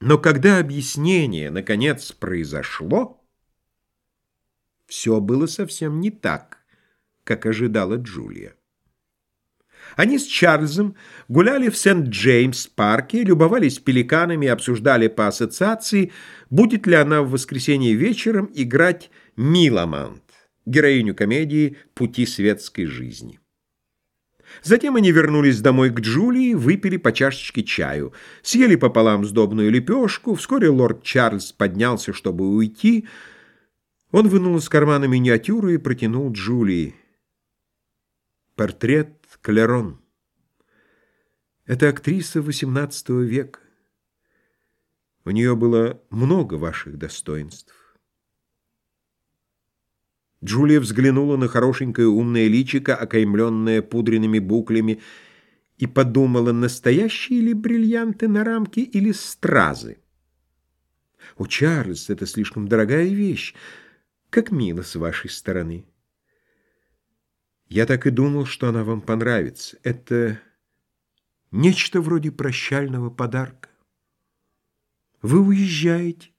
Но когда объяснение, наконец, произошло, все было совсем не так, как ожидала Джулия. Они с Чарльзом гуляли в Сент-Джеймс-парке, любовались пеликанами и обсуждали по ассоциации, будет ли она в воскресенье вечером играть Миламант, героиню комедии «Пути светской жизни». Затем они вернулись домой к Джулии, выпили по чашечке чаю, съели пополам сдобную лепешку. Вскоре лорд Чарльз поднялся, чтобы уйти. Он вынул из кармана миниатюру и протянул Джулии. Портрет Клерон. Это актриса XVIII века. У нее было много ваших достоинств. Джулия взглянула на хорошенькое умное личико, окаймленное пудренными буклями, и подумала, настоящие ли бриллианты на рамке или стразы. «О, Чарльз, это слишком дорогая вещь. Как мило с вашей стороны». «Я так и думал, что она вам понравится. Это нечто вроде прощального подарка. Вы уезжаете».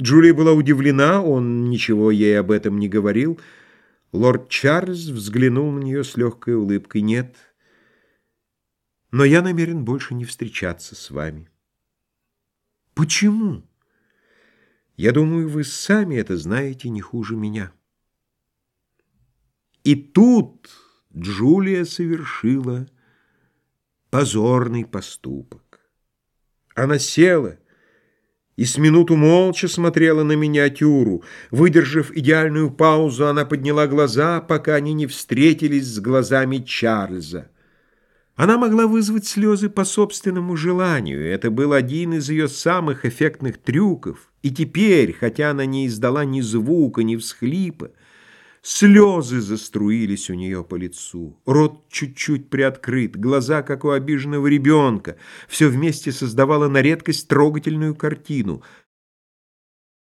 Джулия была удивлена, он ничего ей об этом не говорил. Лорд Чарльз взглянул на нее с легкой улыбкой. «Нет, но я намерен больше не встречаться с вами». «Почему?» «Я думаю, вы сами это знаете не хуже меня». И тут Джулия совершила позорный поступок. Она села и с минуту молча смотрела на миниатюру. Выдержав идеальную паузу, она подняла глаза, пока они не встретились с глазами Чарльза. Она могла вызвать слезы по собственному желанию, это был один из ее самых эффектных трюков. И теперь, хотя она не издала ни звука, ни всхлипа, Слезы заструились у нее по лицу, рот чуть-чуть приоткрыт, глаза, как у обиженного ребенка. Все вместе создавало на редкость трогательную картину —